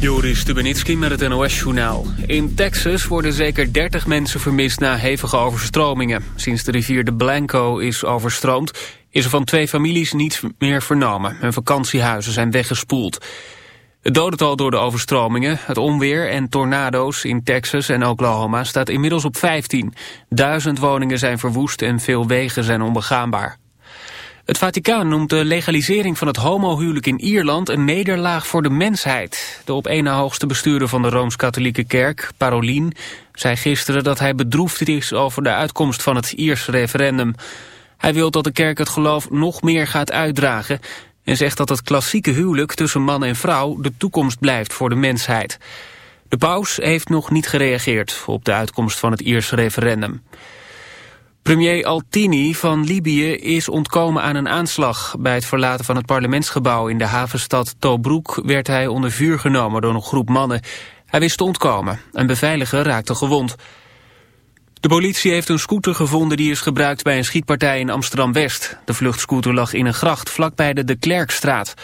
Joris Stubenitski met het NOS-journaal. In Texas worden zeker 30 mensen vermist na hevige overstromingen. Sinds de rivier de Blanco is overstroomd... is er van twee families niets meer vernomen. Hun vakantiehuizen zijn weggespoeld. Het dodental door de overstromingen, het onweer en tornado's in Texas en Oklahoma... staat inmiddels op 15. Duizend woningen zijn verwoest en veel wegen zijn onbegaanbaar. Het Vaticaan noemt de legalisering van het homohuwelijk in Ierland een nederlaag voor de mensheid. De op één na hoogste bestuurder van de Rooms-Katholieke Kerk, Parolin, zei gisteren dat hij bedroefd is over de uitkomst van het Ierse referendum. Hij wil dat de kerk het geloof nog meer gaat uitdragen en zegt dat het klassieke huwelijk tussen man en vrouw de toekomst blijft voor de mensheid. De paus heeft nog niet gereageerd op de uitkomst van het Ierse referendum. Premier Altini van Libië is ontkomen aan een aanslag. Bij het verlaten van het parlementsgebouw in de havenstad Tobruk werd hij onder vuur genomen door een groep mannen. Hij wist te ontkomen. Een beveiliger raakte gewond. De politie heeft een scooter gevonden die is gebruikt bij een schietpartij in Amsterdam-West. De vluchtscooter lag in een gracht vlakbij de De Klerkstraat.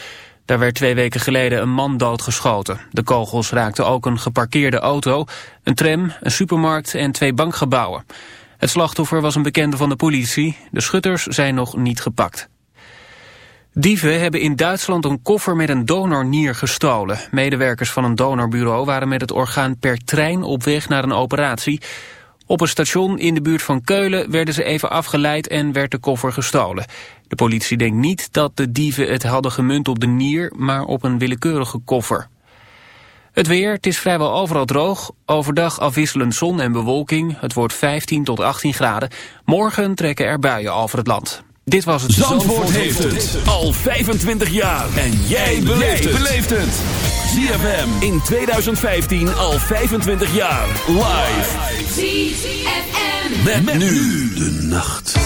Daar werd twee weken geleden een man doodgeschoten. De kogels raakten ook een geparkeerde auto, een tram, een supermarkt en twee bankgebouwen. Het slachtoffer was een bekende van de politie. De schutters zijn nog niet gepakt. Dieven hebben in Duitsland een koffer met een donornier gestolen. Medewerkers van een donorbureau waren met het orgaan per trein op weg naar een operatie. Op een station in de buurt van Keulen werden ze even afgeleid en werd de koffer gestolen. De politie denkt niet dat de dieven het hadden gemunt op de nier, maar op een willekeurige koffer. Het weer, het is vrijwel overal droog. Overdag afwisselend zon en bewolking. Het wordt 15 tot 18 graden. Morgen trekken er buien over het land. Dit was het Zandvoort, Zandvoort heeft het al 25 jaar. En jij beleeft het. ZFM in 2015 al 25 jaar. Live. ZFM. Met, met nu de nacht.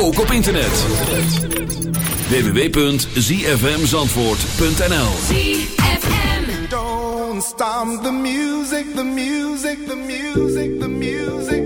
ook op internet. www.zfmzandvoort.nl Don't the music, the music, the music, the music.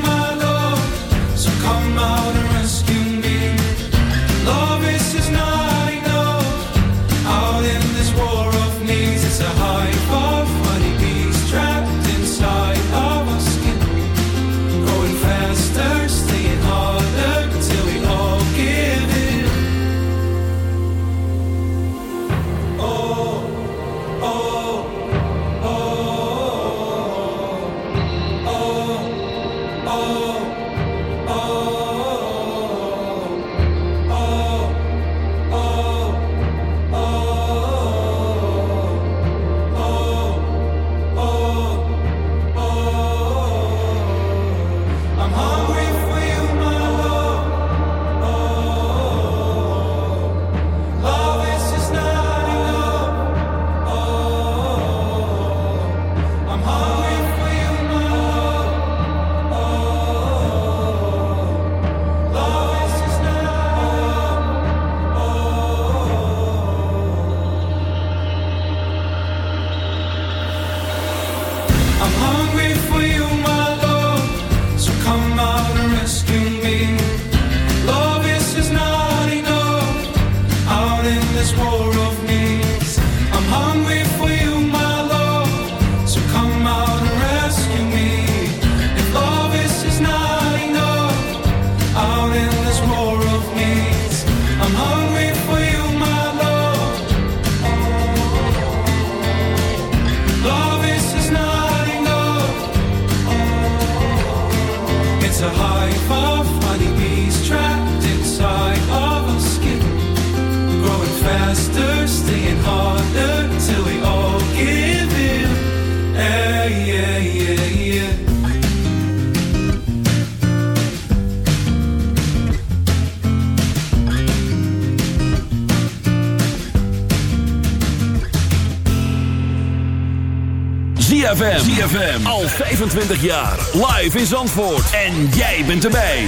ZFM. Al 25 jaar. Live in Zandvoort. En jij bent erbij.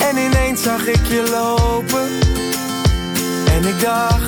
En ineens zag ik je lopen En ik dacht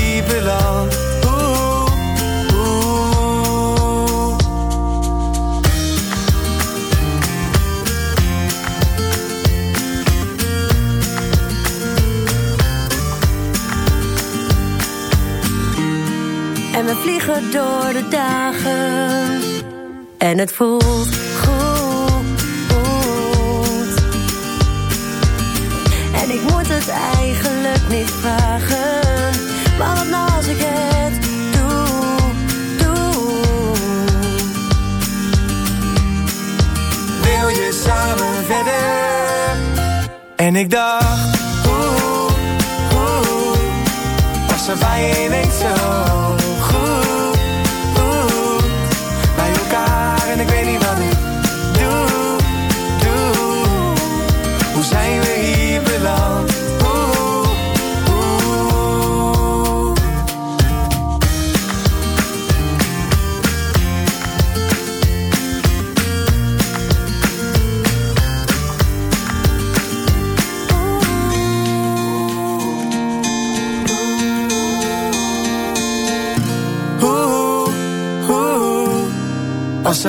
En we vliegen door de dagen. En het voelt goed. En ik moet het eigenlijk niet vragen. En ik dacht, oeh, oeh, was er bij je zo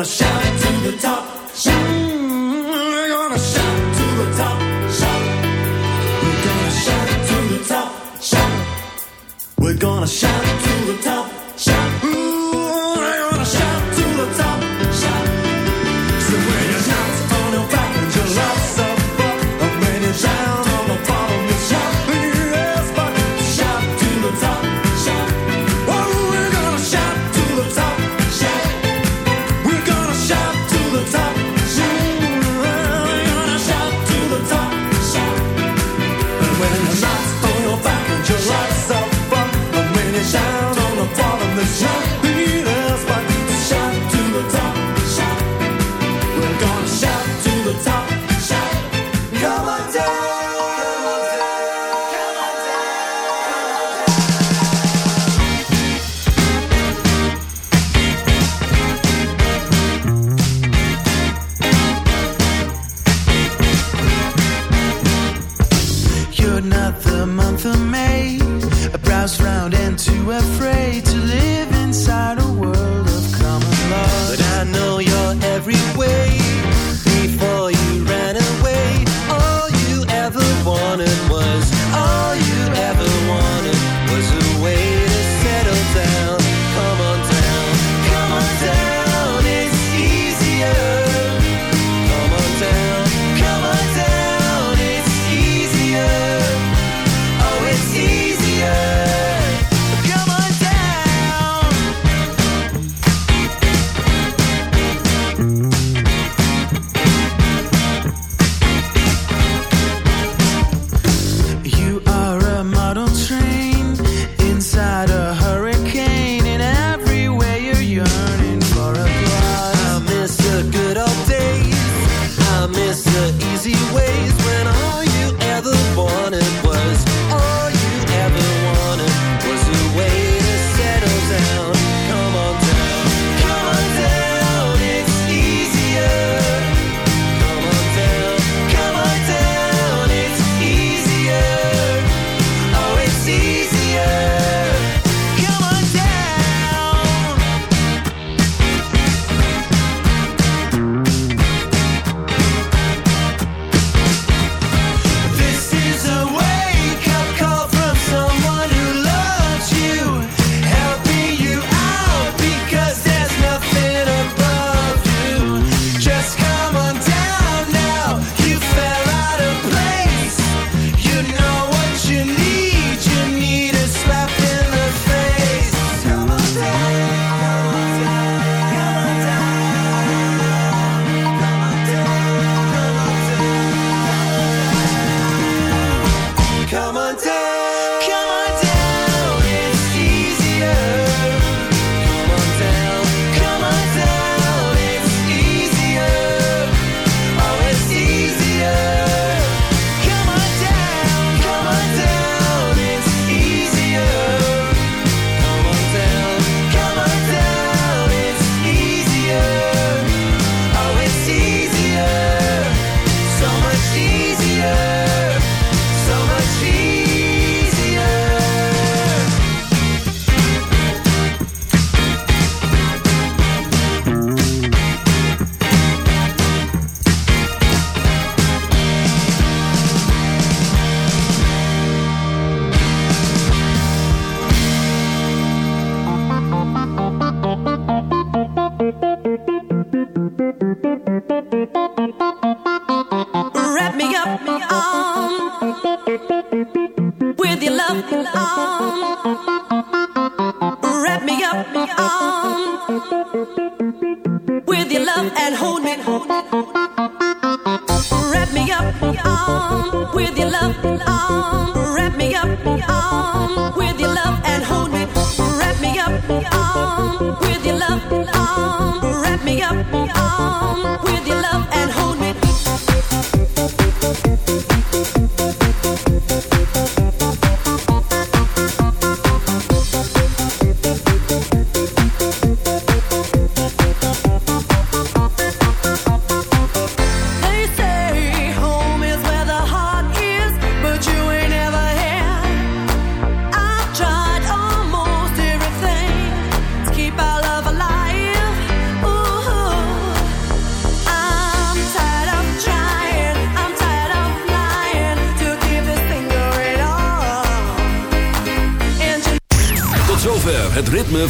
Gonna shout